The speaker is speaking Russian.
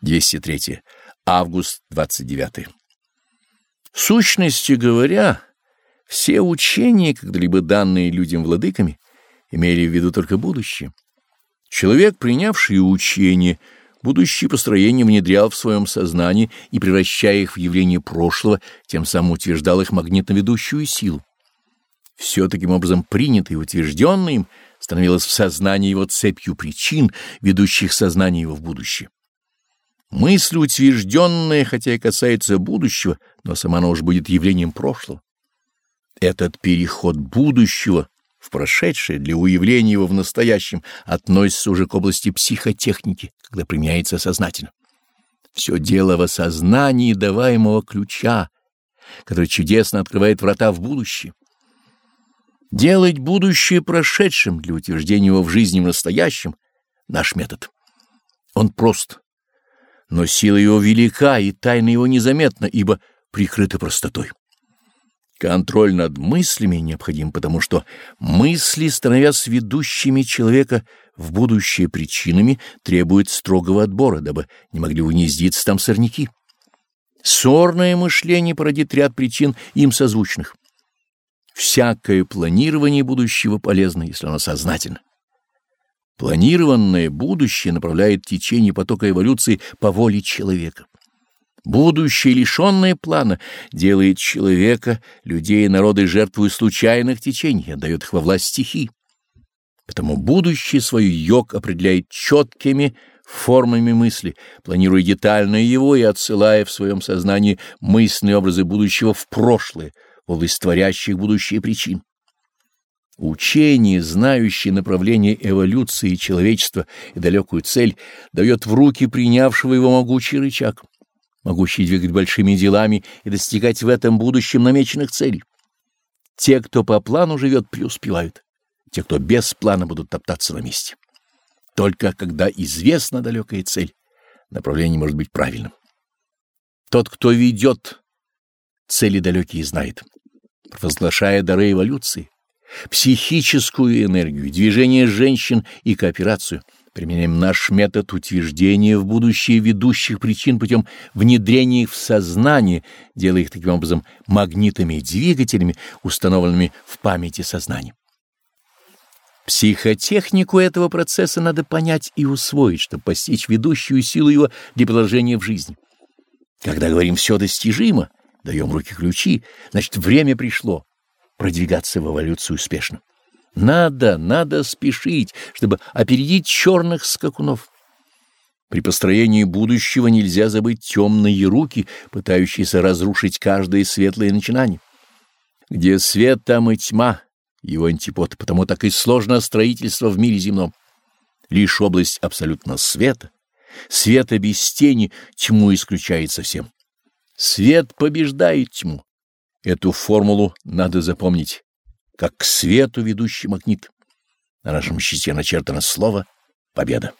203. Август 29. В сущности говоря, все учения, когда-либо данные людям владыками, имели в виду только будущее. Человек, принявший учение, будущее построение внедрял в своем сознании и, превращая их в явление прошлого, тем самым утверждал их магнитно-ведущую силу. Все таким образом принятое и утвержденное им становилось в сознании его цепью причин, ведущих сознание его в будущее. Мысль утвержденная, хотя и касается будущего, но сама она уже будет явлением прошлого. Этот переход будущего в прошедшее для уявления его в настоящем относится уже к области психотехники, когда применяется сознательно. Все дело в осознании даваемого ключа, который чудесно открывает врата в будущее. Делать будущее прошедшим для утверждения его в жизни в настоящем — наш метод. Он прост, но сила его велика, и тайна его незаметна, ибо прикрыта простотой. Контроль над мыслями необходим, потому что мысли, становясь ведущими человека в будущее причинами, требуют строгого отбора, дабы не могли угнездиться там сорняки. Сорное мышление породит ряд причин им созвучных. Всякое планирование будущего полезно, если оно сознательно. Планированное будущее направляет течение потока эволюции по воле человека. Будущее, лишенное плана, делает человека, людей и народы жертвой случайных течений, отдает их во власть стихий. Потому будущее свою йог определяет четкими формами мысли, планируя детально его и отсылая в своем сознании мысленные образы будущего в прошлое, в область творящих будущие причин. Учение, знающее направление эволюции человечества и далекую цель, дает в руки принявшего его могучий рычаг, могущий двигать большими делами и достигать в этом будущем намеченных целей. Те, кто по плану живет, преуспевают, те, кто без плана, будут топтаться на месте. Только когда известна далекая цель, направление может быть правильным. Тот, кто ведет, цели далекие знает, провозглашая дары эволюции, психическую энергию, движение женщин и кооперацию. Применяем наш метод утверждения в будущее ведущих причин путем внедрения их в сознание, делая их таким образом магнитами и двигателями, установленными в памяти сознания. Психотехнику этого процесса надо понять и усвоить, чтобы постичь ведущую силу его для положения в жизнь. Когда говорим «все достижимо», даем руки ключи, значит, время пришло, продвигаться в эволюцию успешно. Надо, надо спешить, чтобы опередить черных скакунов. При построении будущего нельзя забыть темные руки, пытающиеся разрушить каждое светлое начинание. Где свет, там и тьма, его антипод, потому так и сложно строительство в мире земном. Лишь область абсолютно света, света без тени, тьму исключает совсем. Свет побеждает тьму. Эту формулу надо запомнить, как к свету ведущий магнит. На нашем щите начертано слово «Победа».